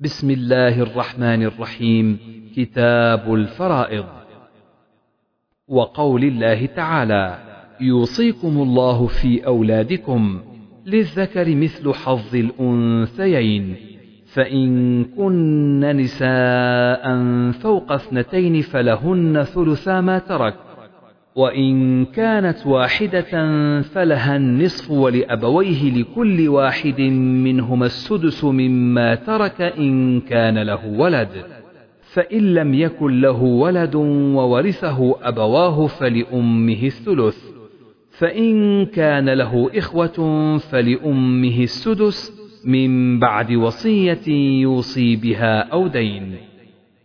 بسم الله الرحمن الرحيم. كتاب الفرائض. وقول الله تعالى يوصيكم الله في أولادكم للذكر مثل حظ الأنثيين. فإن كن نساء فوق اثنتين فلهن ثلثا ما ترك. وإن كانت واحدة فلها النصف ولأبويه لكل واحد منهما السدس مما ترك إن كان له ولد. فإن لم يكن له ولد وورثه أبواه فلأمه الثلث. فإن كان له إخوة فلأمه السدس من بعد وصية يوصي بها أو دين.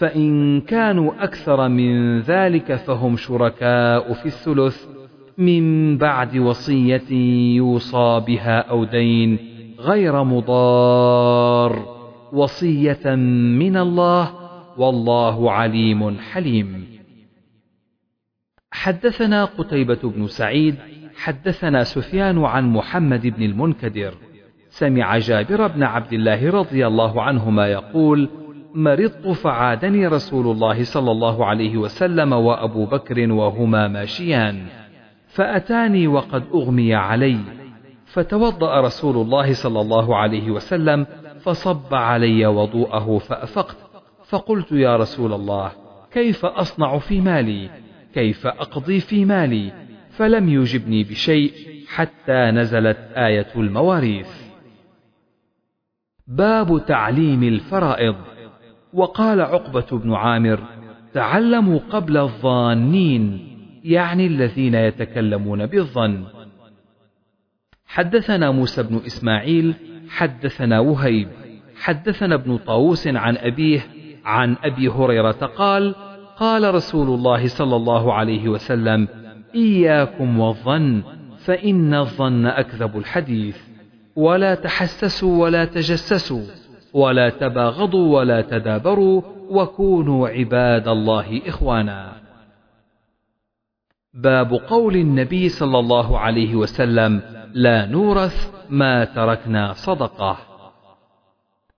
فإن كانوا أكثر من ذلك فهم شركاء في الثلث. من بعد وصية يوصى بها أو دين غير مضار. وصية من الله والله عليم حليم. حدثنا قتيبة بن سعيد حدثنا سفيان عن محمد بن المنكدر. سمع جابر بن عبد الله رضي الله عنهما يقول مرضت فعادني رسول الله صلى الله عليه وسلم وأبو بكر وهما ماشيان. فأتاني وقد أغمي علي. فتوضأ رسول الله صلى الله عليه وسلم فصب علي وضوءه فأفقت. فقلت يا رسول الله كيف أصنع في مالي؟ كيف أقضي في مالي؟ فلم يجبني بشيء حتى نزلت آية المواريث. باب تعليم الفرائض. وقال عقبة بن عامر تعلموا قبل الظانين يعني الذين يتكلمون بالظن. حدثنا موسى بن إسماعيل حدثنا وهيب حدثنا ابن طاووس عن أبيه عن أبي هريرة قال قال رسول الله صلى الله عليه وسلم إياكم والظن فإن الظن أكذب الحديث ولا تحسسوا ولا تجسسوا. ولا تباغضوا ولا تدابروا وكونوا عباد الله إخوانا. باب قول النبي صلى الله عليه وسلم لا نورث ما تركنا صدقة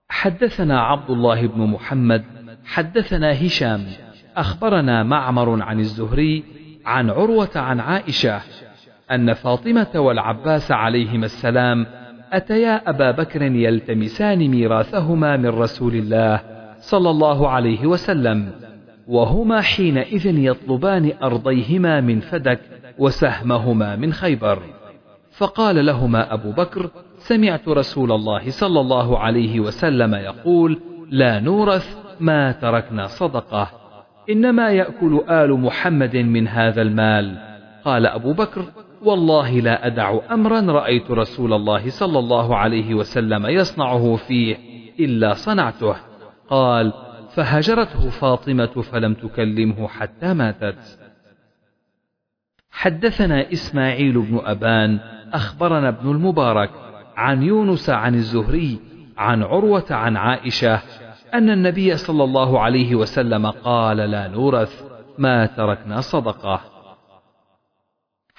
حدثنا عبد الله بن محمد حدثنا هشام أخبرنا معمر عن الزهري عن عروة عن عائشة أن فاطمة والعباس عليهما السلام أتيا أبا بكر يلتمسان ميراثهما من رسول الله صلى الله عليه وسلم وهما حينئذ يطلبان أرضيهما من فدك وسهمهما من خيبر. فقال لهما أبو بكر سمعت رسول الله صلى الله عليه وسلم يقول لا نورث ما تركنا صدقة إنما يأكل آل محمد من هذا المال. قال أبو بكر والله لا أدع أمرا رأيت رسول الله صلى الله عليه وسلم يصنعه فيه إلا صنعته. قال فهجرته فاطمة فلم تكلمه حتى ماتت. حدثنا إسماعيل بن أبان أخبرنا ابن المبارك عن يونس عن الزهري عن عروة عن عائشة أن النبي صلى الله عليه وسلم قال لا نورث ما تركنا صدقة.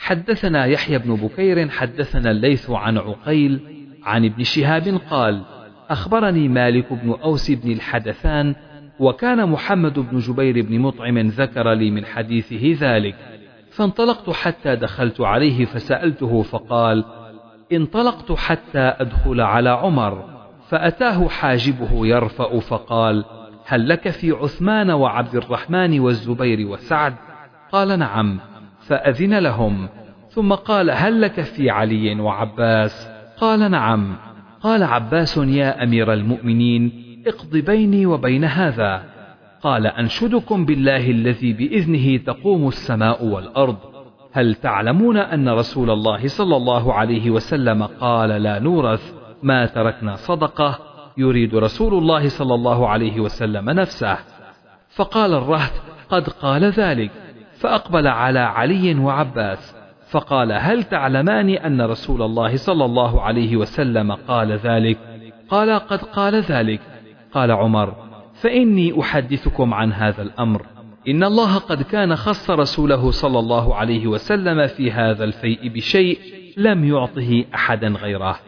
حدثنا يحيى بن بكير حدثنا الليث عن عقيل عن ابن شهاب قال أخبرني مالك بن أوس بن الحدثان وكان محمد بن جبير بن مطعم ذكر لي من حديثه ذلك فانطلقت حتى دخلت عليه فسألته فقال انطلقت حتى أدخل على عمر فأتاه حاجبه يرفأ فقال هل لك في عثمان وعبد الرحمن والزبير وسعد؟ قال نعم. فأذن لهم. ثم قال هل لك في علي وعباس؟ قال نعم. قال عباس يا أمير المؤمنين اقض بيني وبين هذا. قال أنشدكم بالله الذي بإذنه تقوم السماء والأرض. هل تعلمون أن رسول الله صلى الله عليه وسلم قال لا نورث ما تركنا صدقة يريد رسول الله صلى الله عليه وسلم نفسه؟ فقال الرهط قد قال ذلك. فأقبل على علي وعباس فقال هل تعلمان أن رسول الله صلى الله عليه وسلم قال ذلك؟ قال قد قال ذلك. قال عمر فإني أحدثكم عن هذا الأمر. إن الله قد كان خص رسوله صلى الله عليه وسلم في هذا الفيء بشيء لم يعطه أحدا غيره.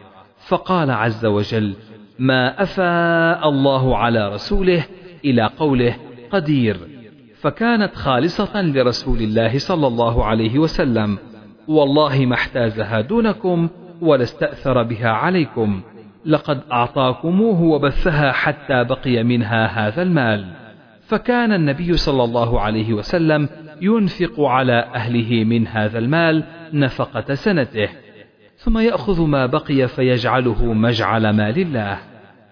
فقال عز وجل ما أفاء الله على رسوله إلى قوله قدير. فكانت خالصة لرسول الله صلى الله عليه وسلم. والله ما احتازها دونكم ولا استأثر بها عليكم. لقد أعطاكموه وبثها حتى بقي منها هذا المال. فكان النبي صلى الله عليه وسلم ينفق على أهله من هذا المال نفقة سنته. ثم يأخذ ما بقي فيجعله مجعل مال الله.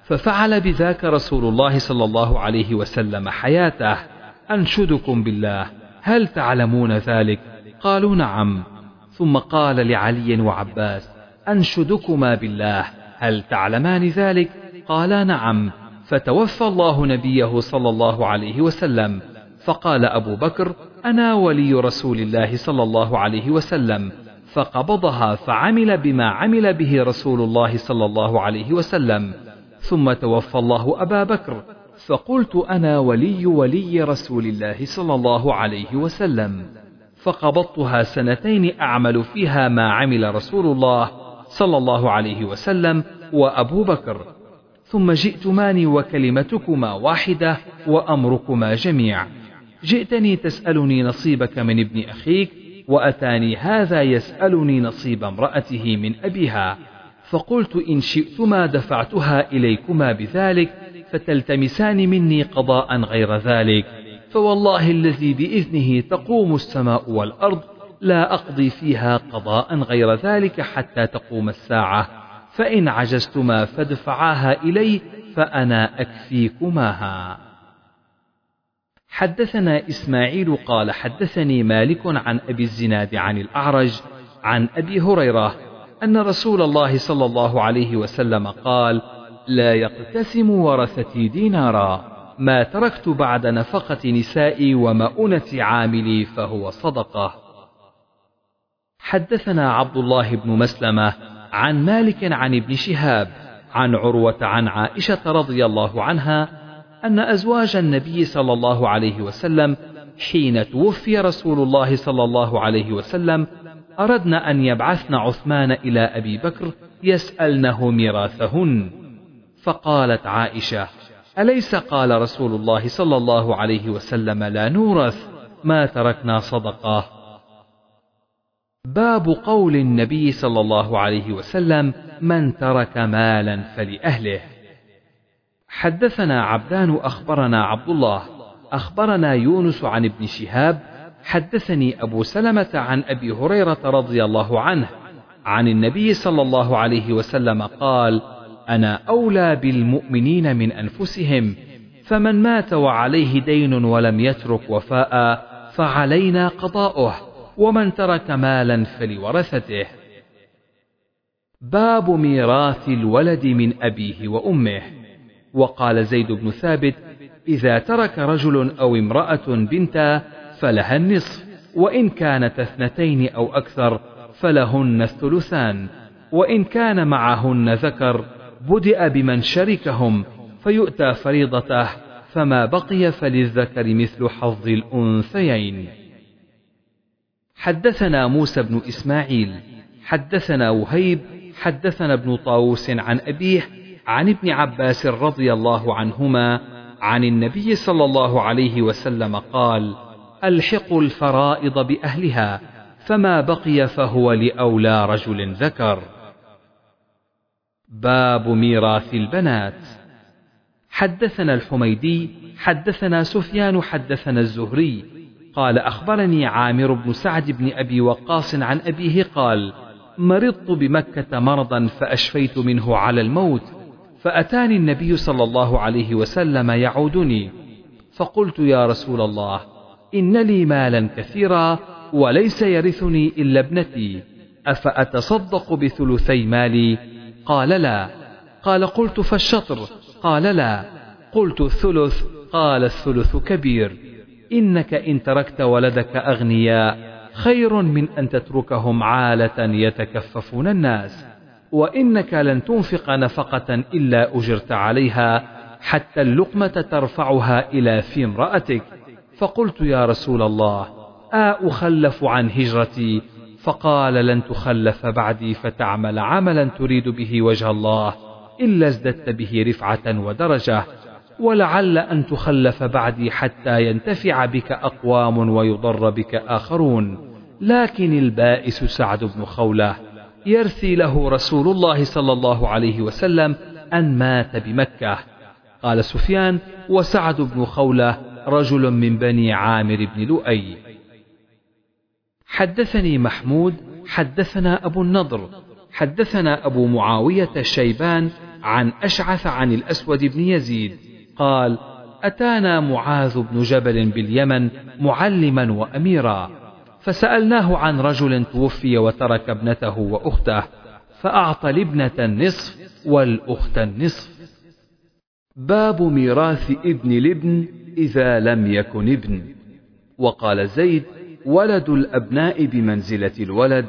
ففعل بذاك رسول الله صلى الله عليه وسلم حياته. أنشدكم بالله هل تعلمون ذلك؟ قالوا نعم. ثم قال لعلي وعباس أنشدكما بالله هل تعلمان ذلك؟ قالا نعم. فتوفى الله نبيه صلى الله عليه وسلم. فقال أبو بكر أنا ولي رسول الله صلى الله عليه وسلم. فقبضها فعمل بما عمل به رسول الله صلى الله عليه وسلم. ثم توفى الله أبا بكر. فقلت أنا ولي ولي رسول الله صلى الله عليه وسلم فقبضتها سنتين أعمل فيها ما عمل رسول الله صلى الله عليه وسلم وأبو بكر. ثم جئتمان وكلمتكما واحدة وأمركما جميع. جئتني تسألني نصيبك من ابن أخيك وأتاني هذا يسألني نصيب امرأته من أبيها. فقلت إن شئتما دفعتها إليكما بذلك فتلتمسان مني قضاء غير ذلك. فوالله الذي بإذنه تقوم السماء والأرض لا أقضي فيها قضاء غير ذلك حتى تقوم الساعة. فإن عجزتما فادفعاها إلي فأنا أكفيكماها. حدثنا إسماعيل قال حدثني مالك عن أبي الزناد عن الأعرج عن أبي هريرة أن رسول الله صلى الله عليه وسلم قال لا يقتسم ورثتي دينارا. ما تركت بعد نفقة نسائي ومؤونة عاملي فهو صدقة. حدثنا عبد الله بن مسلمة عن مالك عن ابن شهاب عن عروة عن عائشة رضي الله عنها أن أزواج النبي صلى الله عليه وسلم حين توفي رسول الله صلى الله عليه وسلم أردن أن يبعثن عثمان إلى أبي بكر يسألنه ميراثهن. فقالت عائشة أليس قال رسول الله صلى الله عليه وسلم لا نورث؟ ما تركنا صدقة. باب قول النبي صلى الله عليه وسلم من ترك مالا فلأهله. حدثنا عبدان أخبرنا عبد الله أخبرنا يونس عن ابن شهاب حدثني أبو سلمة عن أبي هريرة رضي الله عنه عن النبي صلى الله عليه وسلم قال أنا أولى بالمؤمنين من أنفسهم فمن مات وعليه دين ولم يترك وفاء فعلينا قضاؤه ومن ترك مالا فلورثته. باب ميراث الولد من أبيه وأمه. وقال زيد بن ثابت إذا ترك رجل أو امرأة بنتا فلها النصف وإن كانت اثنتين أو أكثر فلهن الثلثان. وإن كان معهن ذكر بدأ بمن شركهم فيؤتى فريضته فما بقي فللذكر مثل حظ الأنثيين. حدثنا موسى بن إسماعيل حدثنا وهيب حدثنا ابن طاووس عن أبيه عن ابن عباس رضي الله عنهما عن النبي صلى الله عليه وسلم قال الحقوا الفرائض بأهلها فما بقي فهو لأولى رجل ذكر. باب ميراث البنات. حدثنا الحميدي حدثنا سفيان حدثنا الزهري. قال أخبرني عامر بن سعد بن أبي وقاص عن أبيه قال مرضت بمكة مرضا فأشفيت منه على الموت فأتاني النبي صلى الله عليه وسلم يعودني. فقلت يا رسول الله إن لي مالا كثيرا وليس يرثني إلا ابنتي. أفأتصدق بثلثي مالي؟ قال لا. قال قلت فالشطر؟ قال لا. قلت الثلث؟ قال الثلث كبير. إنك إن تركت ولدك أغنياء خير من أن تتركهم عالة يتكففون الناس. وإنك لن تنفق نفقة إلا أجرت عليها حتى اللقمة ترفعها إلى في امرأتك. فقلت يا رسول الله أخلف عن هجرتي؟ فقال لن تخلف بعدي فتعمل عملا تريد به وجه الله إلا ازددت به رفعة ودرجة ولعل أن تخلف بعدي حتى ينتفع بك أقوام ويضر بك آخرون. لكن البائس سعد بن خولة يرثي له رسول الله صلى الله عليه وسلم أن مات بمكة. قال سفيان وسعد بن خولة رجل من بني عامر بن لؤي. حدثني محمود حدثنا أبو النضر حدثنا أبو معاوية الشيبان عن أشعث عن الأسود بن يزيد. قال أتانا معاذ بن جبل باليمن معلما وأميرا. فسألناه عن رجل توفي وترك ابنته وأخته فأعطى الابنة النصف والأخت النصف. باب ميراث ابن الابن إذا لم يكن ابن. وقال زيد ولد الأبناء بمنزلة الولد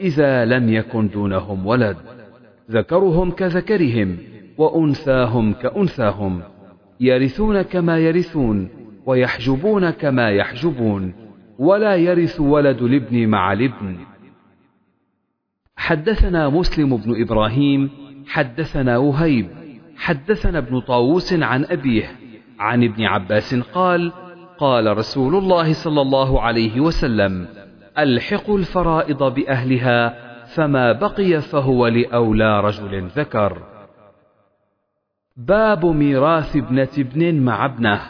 إذا لم يكن دونهم ولد. ذكرهم كذكرهم وأنثاهم كأنثاهم. يرثون كما يرثون ويحجبون كما يحجبون. ولا يرث ولد الابن مع الابن. حدثنا مسلم بن إبراهيم حدثنا وهيب حدثنا ابن طاووس عن أبيه. عن ابن عباس قال قال رسول الله صلى الله عليه وسلم الحقوا الفرائض بأهلها فما بقي فهو لأولى رجل ذكر. باب ميراث ابنة ابن مع ابنه.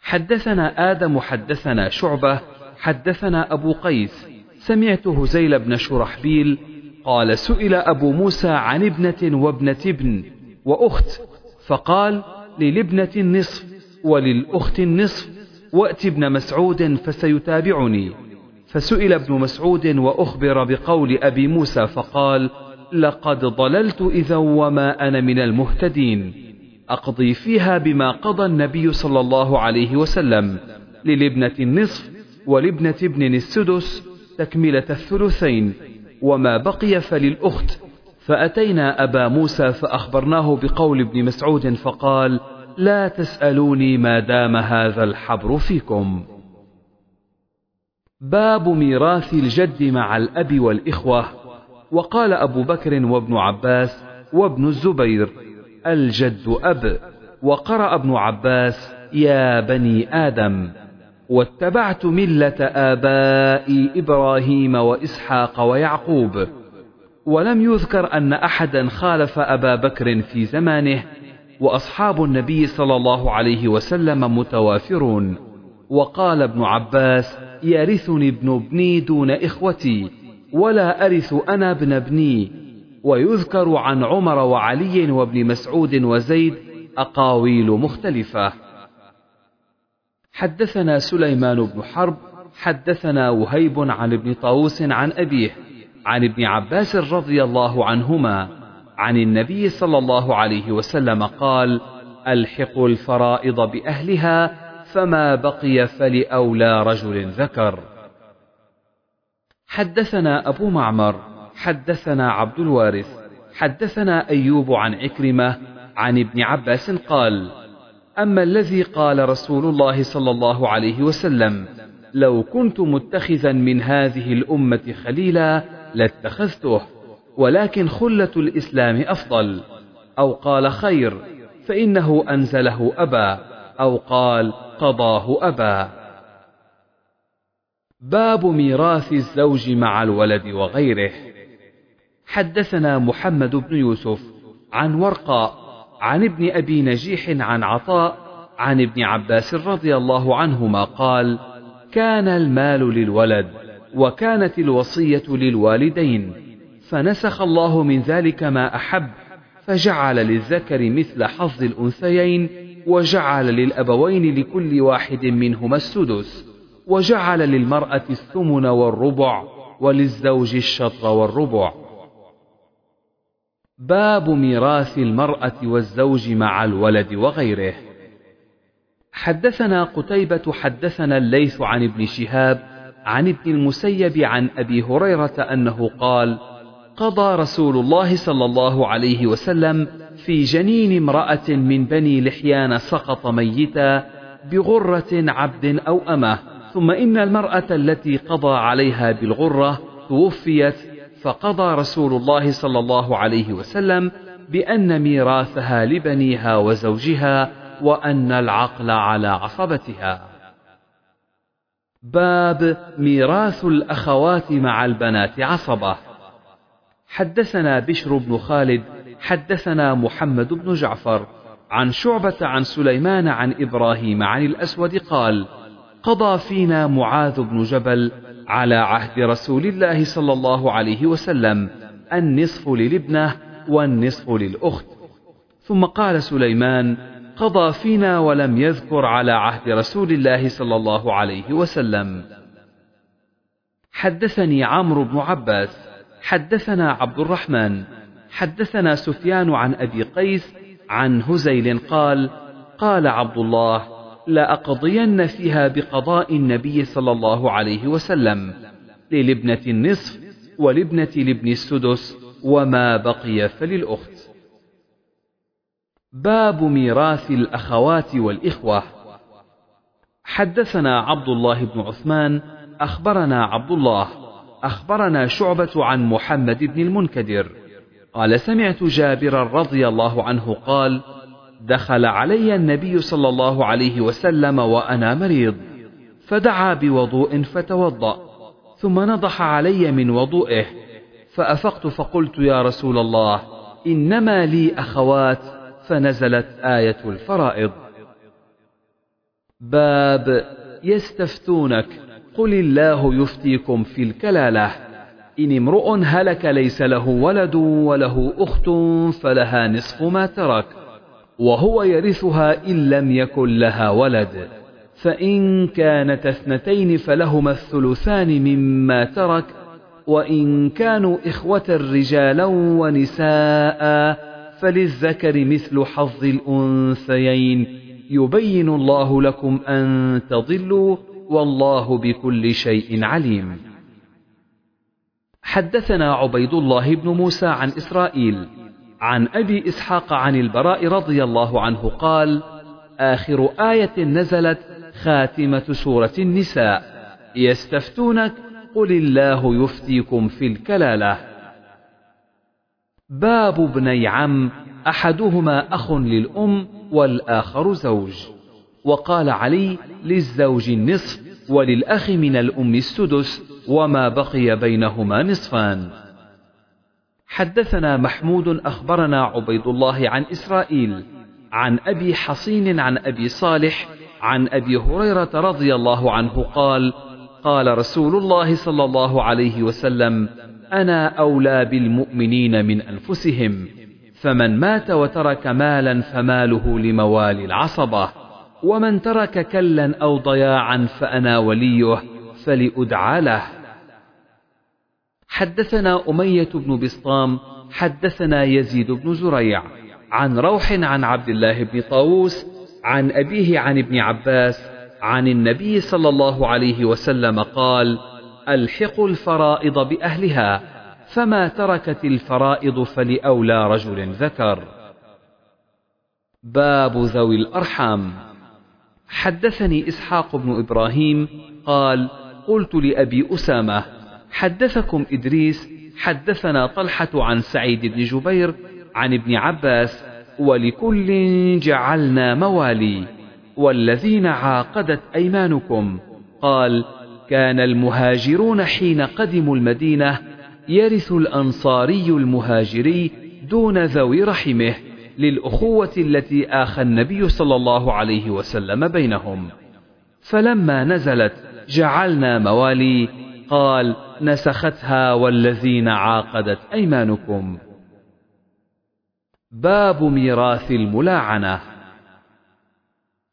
حدثنا آدم حدثنا شعبة حدثنا أبو قيس. سمعت هزيل بن شرحبيل قال سئل أبو موسى عن ابنة وابنة ابن وأخت فقال للابنة النصف وللأخت النصف وأت ابن مسعود فسيتابعني. فسئل ابن مسعود وأخبر بقول أبي موسى فقال لقد ضللت إذا وما أنا من المهتدين. أقضي فيها بما قضى النبي صلى الله عليه وسلم. للابنة النصف ولابنة ابن السدس تكملة الثلثين وما بقي فللأخت فأتينا أبا موسى فأخبرناه بقول ابن مسعود فقال لا تسألوني ما دام هذا الحبر فيكم. باب ميراث الجد مع الأب والإخوة. وقال أبو بكر وابن عباس وابن الزبير الجد أب. وقرأ ابن عباس يا بني آدم. واتبعت ملة آبائي إبراهيم وإسحاق ويعقوب. ولم يذكر أن أحدا خالف أبا بكر في زمانه وأصحاب النبي صلى الله عليه وسلم متوافرون. وقال ابن عباس يرثني ابن ابني دون إخوتي ولا أرث أنا ابن ابني. ويذكر عن عمر وعلي وابن مسعود وزيد أقاويل مختلفة. حدثنا سليمان بن حرب حدثنا وهيب عن ابن طاووس عن أبيه. عن ابن عباس رضي الله عنهما عن النبي صلى الله عليه وسلم قال الحقوا الفرائض بأهلها فما بقي فلأولى رجل ذكر. حدثنا أبو معمر حدثنا عبد الوارث حدثنا أيوب عن عكرمة عن ابن عباس قال أما الذي قال رسول الله صلى الله عليه وسلم لو كنت متخذا من هذه الأمة خليلا لاتخذته ولكن خلة الإسلام أفضل. أو قال خير فإنه أنزله أبا. أو قال قضاه أبا. باب ميراث الزوج مع الولد وغيره. حدثنا محمد بن يوسف عن ورقاء عن ابن أبي نجيح عن عطاء عن ابن عباس رضي الله عنهما قال كان المال للولد وكانت الوصية للوالدين. فنسخ الله من ذلك ما أحب فجعل للذكر مثل حظ الأنثيين وجعل للأبوين لكل واحد منهما السدس وجعل للمرأة الثمن والربع وللزوج الشطر والربع. باب ميراث المرأة والزوج مع الولد وغيره. حدثنا قتيبة حدثنا الليث عن ابن شهاب عن ابن المسيب عن أبي هريرة أنه قال قضى رسول الله صلى الله عليه وسلم في جنين امرأة من بني لحيان سقط ميتا بغرة عبد أو أمة ثم إن المرأة التي قضى عليها بالغرة توفيت فقضى رسول الله صلى الله عليه وسلم بأن ميراثها لبنيها وزوجها وأن العقل على عصبتها. باب ميراث الأخوات مع البنات عصبة. حدثنا بشر بن خالد، حدثنا محمد بن جعفر، عن شعبة عن سليمان عن إبراهيم عن الأسود قال: قضى فينا معاذ بن جبل على عهد رسول الله صلى الله عليه وسلم النصف للابنة والنصف للأخت ثم قال سليمان قضى فينا ولم يذكر على عهد رسول الله صلى الله عليه وسلم. حدثني عمرو بن عباس حدثنا عبد الرحمن حدثنا سفيان عن أبي قيس عن هزيل قال قال عبد الله لأقضين فيها بقضاء النبي صلى الله عليه وسلم للابنة النصف ولابنة لابن السدس وما بقي فللأخت. باب ميراث الأخوات والإخوة. حدثنا عبد الله بن عثمان أخبرنا عبد الله أخبرنا شعبة عن محمد بن المنكدر. قال سمعت جابرا رضي الله عنه قال دخل علي النبي صلى الله عليه وسلم وأنا مريض فدعا بوضوء فتوضأ ثم نضح علي من وضوئه فأفقت فقلت يا رسول الله إنما لي أخوات فنزلت آية الفرائض. باب يستفتونك. قل الله يفتيكم في الكلالة. إن امرؤ هلك ليس له ولد وله أخت فلها نصف ما ترك وهو يرثها إن لم يكن لها ولد. فإن كانت اثنتين فلهما الثلثان مما ترك وإن كانوا إخوة رجالا ونساء فللذكر مثل حظ الأنثيين. يبين الله لكم أن تضلوا والله بكل شيء عليم. حدثنا عبيد الله بن موسى عن إسرائيل عن أبي إسحاق عن البراء رضي الله عنه قال آخر آية نزلت خاتمة سورة النساء. يستفتونك قل الله يفتيكم في الكلالة. باب ابني عم أحدهما أخ للأم والآخر زوج. وقال علي للزوج النصف وللأخ من الأم السدس وما بقي بينهما نصفان. حدثنا محمود أخبرنا عبيد الله عن إسرائيل عن أبي حصين عن أبي صالح عن أبي هريرة رضي الله عنه قال قال رسول الله صلى الله عليه وسلم أنا أولى بالمؤمنين من أنفسهم فمن مات وترك مالا فماله لموالي العصبة ومن ترك كلا أو ضياعا فأنا وليه فلأدعى له. حدثنا أمية بن بسطام حدثنا يزيد بن زريع عن روح عن عبد الله بن طاووس عن أبيه عن ابن عباس عن النبي صلى الله عليه وسلم قال الحقوا الفرائض بأهلها فما تركت الفرائض فلأولى رجل ذكر. باب ذوي الأرحام. حدثني إسحاق بن إبراهيم قال قلت لأبي أسامة حدثكم إدريس حدثنا طلحة عن سعيد بن جبير عن ابن عباس ولكل جعلنا موالي والذين عاقدت أيمانكم. قال كان المهاجرون حين قدموا المدينة يرث الأنصاري المهاجري دون ذوي رحمه للأخوة التي آخى النبي صلى الله عليه وسلم بينهم. فلما نزلت جعلنا موالي قال نسختها والذين عاقدت أيمانكم. باب ميراث الملاعنة.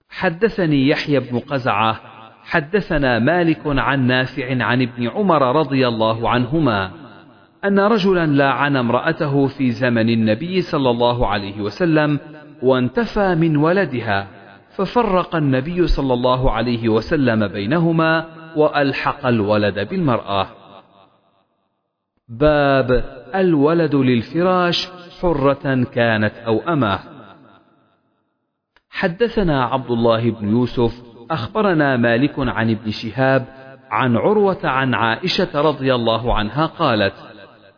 حدثني يحيى بن قزعة حدثنا مالك عن نافع عن ابن عمر رضي الله عنهما أن رجلا لاعن امرأته في زمن النبي صلى الله عليه وسلم وانتفى من ولدها ففرق النبي صلى الله عليه وسلم بينهما وألحق الولد بالمرأة. باب الولد للفراش حرة كانت أو أمة. حدثنا عبد الله بن يوسف أخبرنا مالك عن ابن شهاب عن عروة عن عائشة رضي الله عنها قالت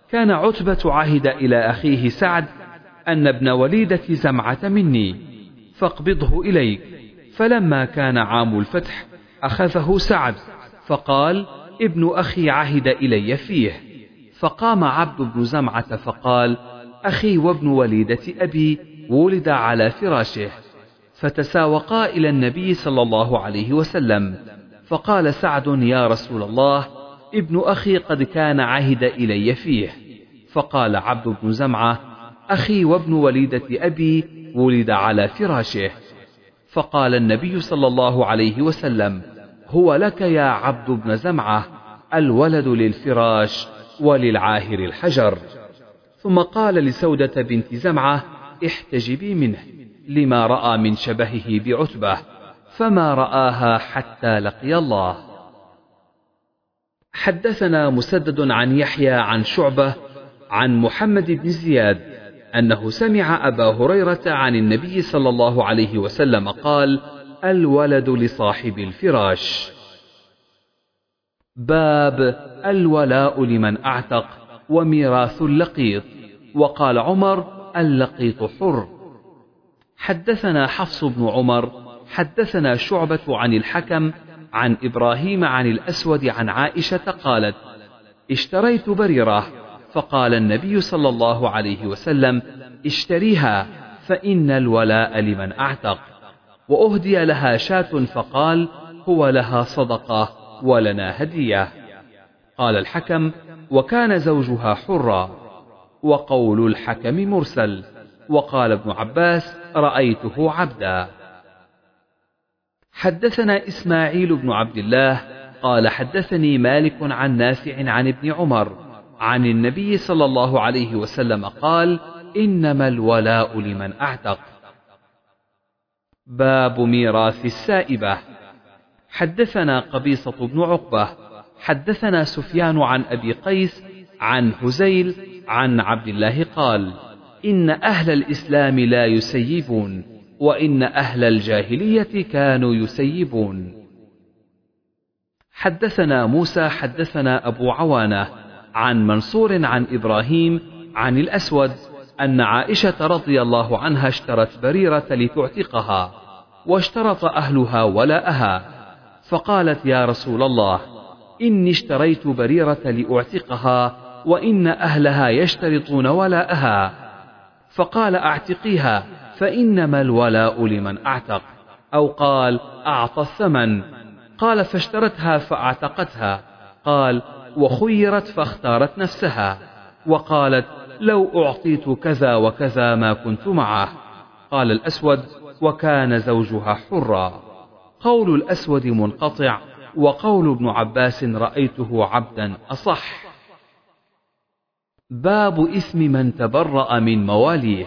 كان عتبة عهد إلى أخيه سعد أن ابن وليدة زمعة مني فاقبضه إليك. فلما كان عام الفتح أخذه سعد فقال ابن أخي عهد إلي فيه. فقام عبد بن زمعة فقال أخي وابن وليدة أبي ولد على فراشه. فتساوقا إلى النبي صلى الله عليه وسلم. فقال سعد يا رسول الله ابن أخي قد كان عهد إلي فيه. فقال عبد بن زمعة أخي وابن وليدة أبي ولد على فراشه. فقال النبي صلى الله عليه وسلم هو لك يا عبد بن زمعة الولد للفراش وللعاهر الحجر. ثم قال لسودة بنت زمعة احتجبي منه. لما رأى من شبهه بعتبة فما رآها حتى لقي الله. حدثنا مسدد عن يحيى عن شعبة عن محمد بن زياد أنه سمع أبا هريرة عن النبي صلى الله عليه وسلم قال الولد لصاحب الفراش. باب الولاء لمن أعتق وميراث اللقيط. وقال عمر اللقيط حر. حدثنا حفص بن عمر حدثنا شعبة عن الحكم عن إبراهيم عن الأسود عن عائشة قالت اشتريت بريرة. فقال النبي صلى الله عليه وسلم اشتريها فإن الولاء لمن أعتق. وأهدي لها شاة فقال هو لها صدقة ولنا هدية. قال الحكم وكان زوجها حرا. وقول الحكم مرسل وقال ابن عباس رأيته عبدا. حدثنا إسماعيل بن عبد الله قال حدثني مالك عن نافع عن ابن عمر عن النبي صلى الله عليه وسلم قال إنما الولاء لمن أعتق. باب ميراث السائبة. حدثنا قبيصة بن عقبة. حدثنا سفيان عن أبي قيس عن هزيل عن عبد الله قال إن أهل الإسلام لا يسيبون وإن أهل الجاهلية كانوا يسيبون. حدثنا موسى حدثنا أبو عوانة عن منصور عن إبراهيم عن الأسود أن عائشة رضي الله عنها اشترت بريرة لتعتقها واشترط أهلها ولاءها. فقالت يا رسول الله إني اشتريت بريرة لأعتقها وإن أهلها يشترطون ولاءها. فقال أعتقيها فإنما الولاء لمن أعتق أو قال أعطى الثمن. قال فاشترتها فأعتقتها. قال وخيرت فاختارت نفسها. وقالت لو أعطيت كذا وكذا ما كنت معه. قال الأسود وكان زوجها حرا. قول الأسود منقطع وقول ابن عباس رأيته عبدا أصح. باب إثم من تبرأ من مواليه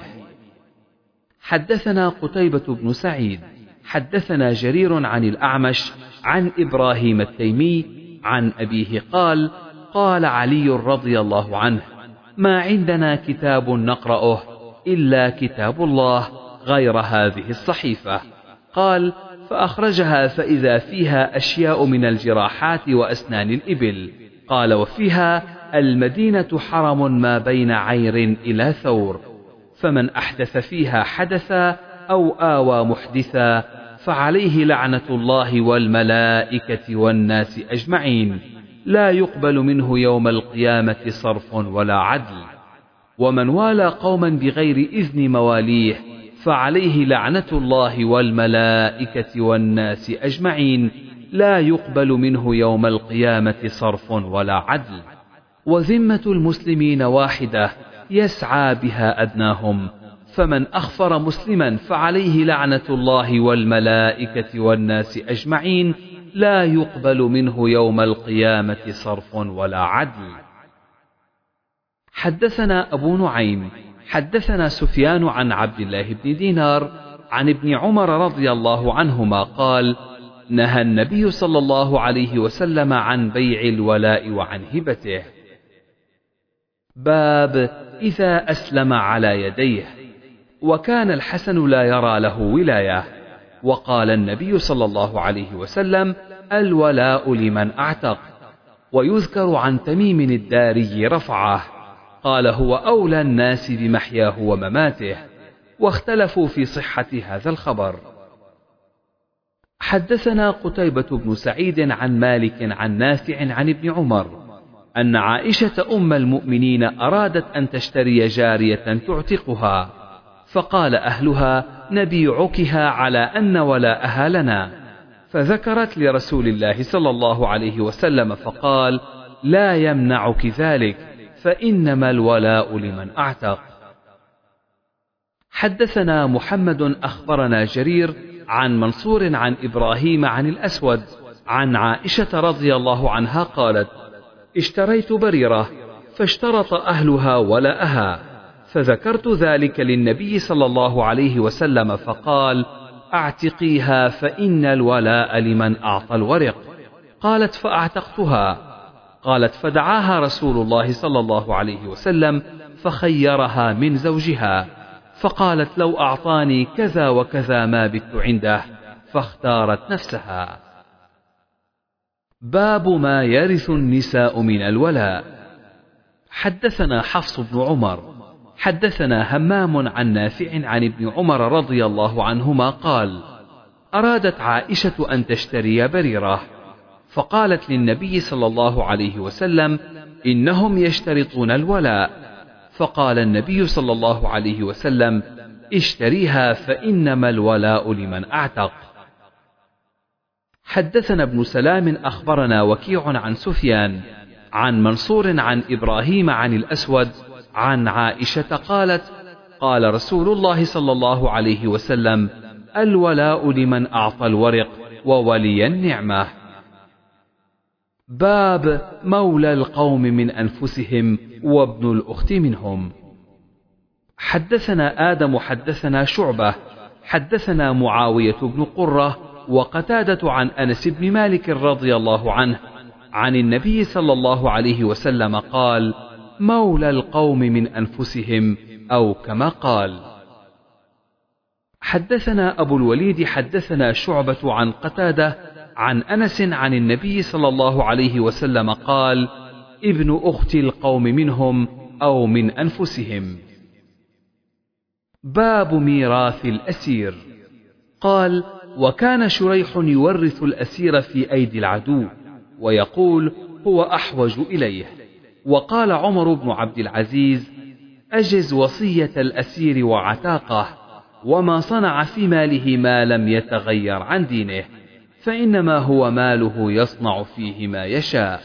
حدثنا قتيبة بن سعيد حدثنا جرير عن الأعمش عن إبراهيم التيمي عن أبيه قال قال علي رضي الله عنه ما عندنا كتاب نقرأه إلا كتاب الله غير هذه الصحيفة. قال فأخرجها فإذا فيها أشياء من الجراحات وأسنان الإبل. قال وفيها المدينة حرم ما بين عير إلى ثور فمن أحدث فيها حدثا أو آوى محدثا فعليه لعنة الله والملائكة والناس أجمعين لا يقبل منه يوم القيامة صرف ولا عدل. ومن والى قوما بغير إذن مواليه فعليه لعنة الله والملائكة والناس أجمعين لا يقبل منه يوم القيامة صرف ولا عدل. وذمة المسلمين واحدة يسعى بها أدناهم. فمن أخفر مسلما فعليه لعنة الله والملائكة والناس أجمعين لا يقبل منه يوم القيامة صرف ولا عدل. حدثنا أبو نعيم حدثنا سفيان عن عبد الله بن دينار عن ابن عمر رضي الله عنهما قال نهى النبي صلى الله عليه وسلم عن بيع الولاء وعن هبته. باب إذا أسلم على يديه. وكان الحسن لا يرى له ولاية. وقال النبي صلى الله عليه وسلم الولاء لمن أعتق. ويذكر عن تميم الداري رفعه. قال هو أولى الناس بمحياه ومماته. واختلفوا في صحة هذا الخبر. حدثنا قتيبة بن سعيد عن مالك عن نافع عن ابن عمر. أن عائشة أم المؤمنين أرادت أن تشتري جارية تعتقها فقال أهلها نبيعكها على أن ولاءها لنا. فذكرت لرسول الله صلى الله عليه وسلم فقال لا يمنعك ذلك فإنما الولاء لمن أعتق. حدثنا محمد أخبرنا جرير عن منصور عن إبراهيم عن الأسود عن عائشة رضي الله عنها قالت اشتريت بريرة فاشترط أهلها ولاءها فذكرت ذلك للنبي صلى الله عليه وسلم فقال أعتقيها فإن الولاء لمن أعطى الورق. قالت فأعتقتها. قالت فدعاها رسول الله صلى الله عليه وسلم فخيرها من زوجها. فقالت لو أعطاني كذا وكذا ما بت عنده فاختارت نفسها. باب ما يرث النساء من الولاء. حدثنا حفص بن عمر حدثنا همام عن نافع عن ابن عمر رضي الله عنهما قال أرادت عائشة أن تشتري بريرة فقالت للنبي صلى الله عليه وسلم إنهم يشترطون الولاء. فقال النبي صلى الله عليه وسلم اشتريها فإنما الولاء لمن أعتق. حدثنا ابن سلام أخبرنا وكيع عن سفيان عن منصور عن إبراهيم عن الأسود عن عائشة قالت قال رسول الله صلى الله عليه وسلم الولاء لمن أعطى الورق وولي النعمة. باب مولى القوم من أنفسهم وابن الأخت منهم. حدثنا آدم حدثنا شعبة حدثنا معاوية بن قرة وقتادة عن أنس بن مالك رضي الله عنه عن النبي صلى الله عليه وسلم قال مولى القوم من أنفسهم أو كما قال. حدثنا أبو الوليد حدثنا شعبة عن قتادة عن أنس عن النبي صلى الله عليه وسلم قال ابن أخت القوم منهم أو من أنفسهم باب ميراث الأسير. قال وكان شريح يورث الأسير في أيدي العدو ويقول هو أحوج إليه. وقال عمر بن عبد العزيز أجز وصية الأسير وعتاقه وما صنع في ماله ما لم يتغير عن دينه فإنما هو ماله يصنع فيه ما يشاء.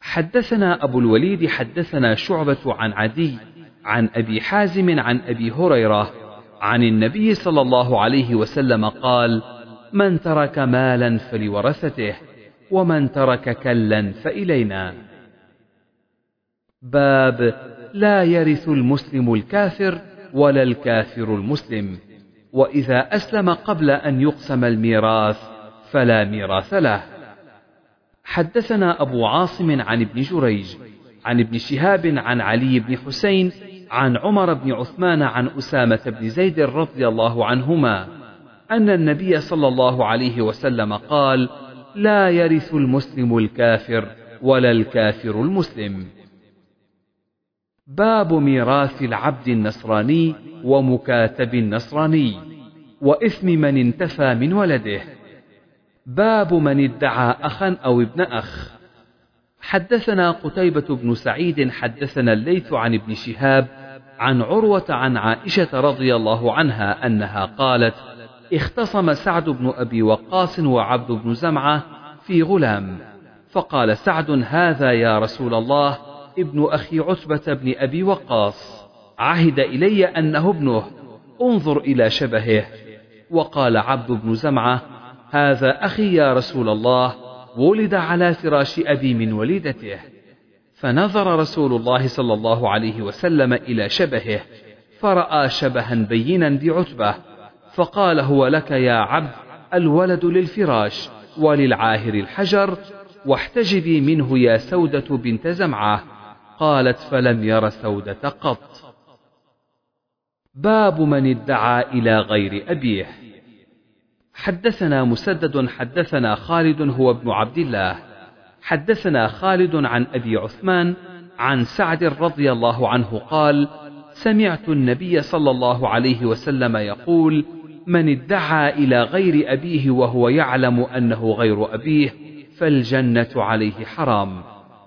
حدثنا أبو الوليد حدثنا شعبة عن عدي عن أبي حازم عن أبي هريرة عن النبي صلى الله عليه وسلم قال من ترك مالا فلورثته ومن ترك كلا فإلينا. باب لا يرث المسلم الكافر ولا الكافر المسلم وإذا أسلم قبل أن يقسم الميراث فلا ميراث له. حدثنا أبو عاصم عن ابن جريج عن ابن شهاب عن علي بن حسين عن عمر بن عثمان عن أسامة بن زيد رضي الله عنهما أن النبي صلى الله عليه وسلم قال: لا يرث المسلم الكافر ولا الكافر المسلم. باب ميراث العبد النصراني ومكاتب النصراني وإثم من انتفى من ولده. باب من ادعى أخا أو ابن أخ. حدثنا قتيبة بن سعيد حدثنا الليث عن ابن شهاب عن عروة عن عائشة رضي الله عنها أنها قالت: اختصم سعد بن أبي وقاص وعبد بن زمعة في غلام. فقال سعد هذا يا رسول الله ابن أخي عتبة بن أبي وقاص. عهد إلي أنه ابنه. انظر إلى شبهه. وقال عبد بن زمعة هذا أخي يا رسول الله. ولد على فراش أبي من وليدته. فنظر رسول الله صلى الله عليه وسلم إلى شبهه فرأى شبها بينا بعتبة فقال هو لك يا عبد الولد للفراش وللعاهر الحجر واحتجبي منه يا سودة بنت زمعة. قالت فلم ير سودة قط. باب من ادعى إلى غير أبيه. حدثنا مسدد حدثنا خالد هو ابن عبد الله. حدثنا خالد عن أبي عثمان عن سعد رضي الله عنه قال سمعت النبي صلى الله عليه وسلم يقول من ادعى إلى غير أبيه وهو يعلم أنه غير أبيه فالجنة عليه حرام.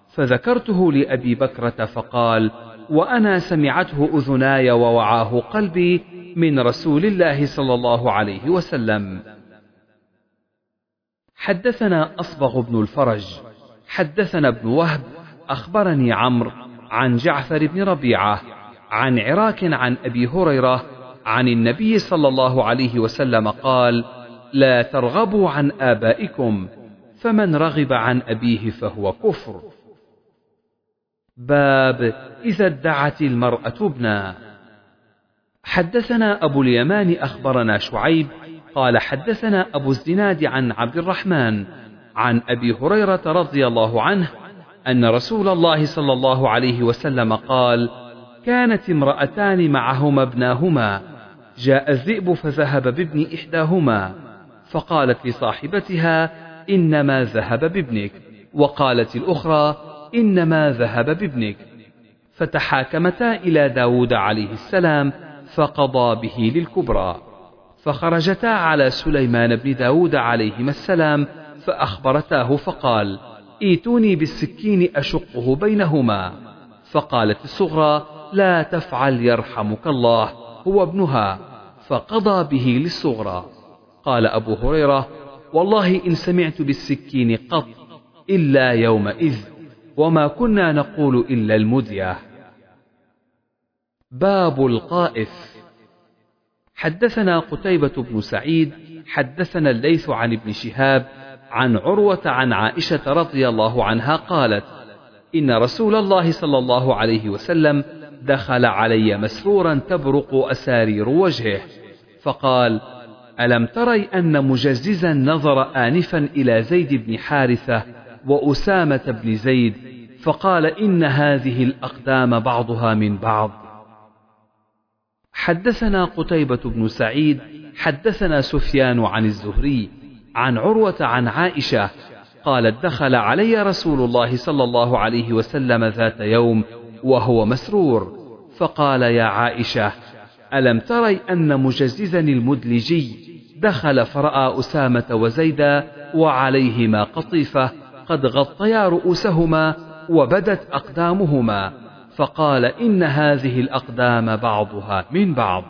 فذكرته لأبي بكرة فقال وأنا سمعته أذناي ووعاه قلبي من رسول الله صلى الله عليه وسلم. حدثنا أصبغ بن الفرج حدثنا ابن وهب أخبرني عمرو عن جعفر بن ربيعة عن عراك عن أبي هريرة عن النبي صلى الله عليه وسلم قال لا ترغبوا عن آبائكم فمن رغب عن أبيه فهو كفر. باب إذا ادعت المرأة ابنا. حدثنا أبو اليمان أخبرنا شعيب قال حدثنا أبو الزناد عن عبد الرحمن عن أبي هريرة رضي الله عنه أن رسول الله صلى الله عليه وسلم قال كانت امرأتان معهما ابناهما جاء الذئب فذهب بابن إحداهما فقالت لصاحبتها إنما ذهب بابنك وقالت الأخرى إنما ذهب بابنك فتحاكمتا إلى داود عليه السلام فقضى به للكبرى فخرجتا على سليمان بن داود عليهما السلام فأخبرتاه فقال ائتوني بالسكين أشقه بينهما. فقالت الصغرى لا تفعل يرحمك الله هو ابنها. فقضى به للصغرى. قال أبو هريرة والله إن سمعت بالسكين قط إلا يومئذ وما كنا نقول إلا المذية باب القائف. حدثنا قتيبة بن سعيد حدثنا الليث عن ابن شهاب عن عروة عن عائشة رضي الله عنها قالت إن رسول الله صلى الله عليه وسلم دخل علي مسرورا تبرق أسارير وجهه فقال ألم تري أن مجززا نظر آنفا إلى زيد بن حارثة وأسامة بن زيد فقال إن هذه الأقدام بعضها من بعض. حدثنا قتيبة بن سعيد حدثنا سفيان عن الزهري عن عروة عن عائشة قالت دخل علي رسول الله صلى الله عليه وسلم ذات يوم وهو مسرور فقال يا عائشة ألم تري أن مجززا المدلجي دخل فرأى أسامة وزيدا وعليهما قطيفة قد غطيا رؤوسهما وبدت أقدامهما فقال إن هذه الأقدام بعضها من بعض.